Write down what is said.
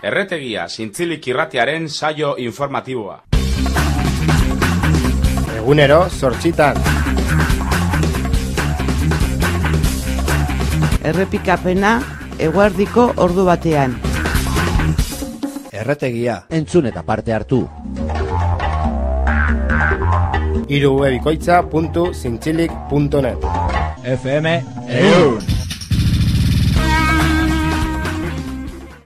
Erretegia, zintzilik irratiaren saio informatiboa. Egunero, sortxitan. Errepikapena, eguardiko ordu batean. Erretegia, entzun eta parte hartu. irubebikoitza.zintzilik.net FM EUR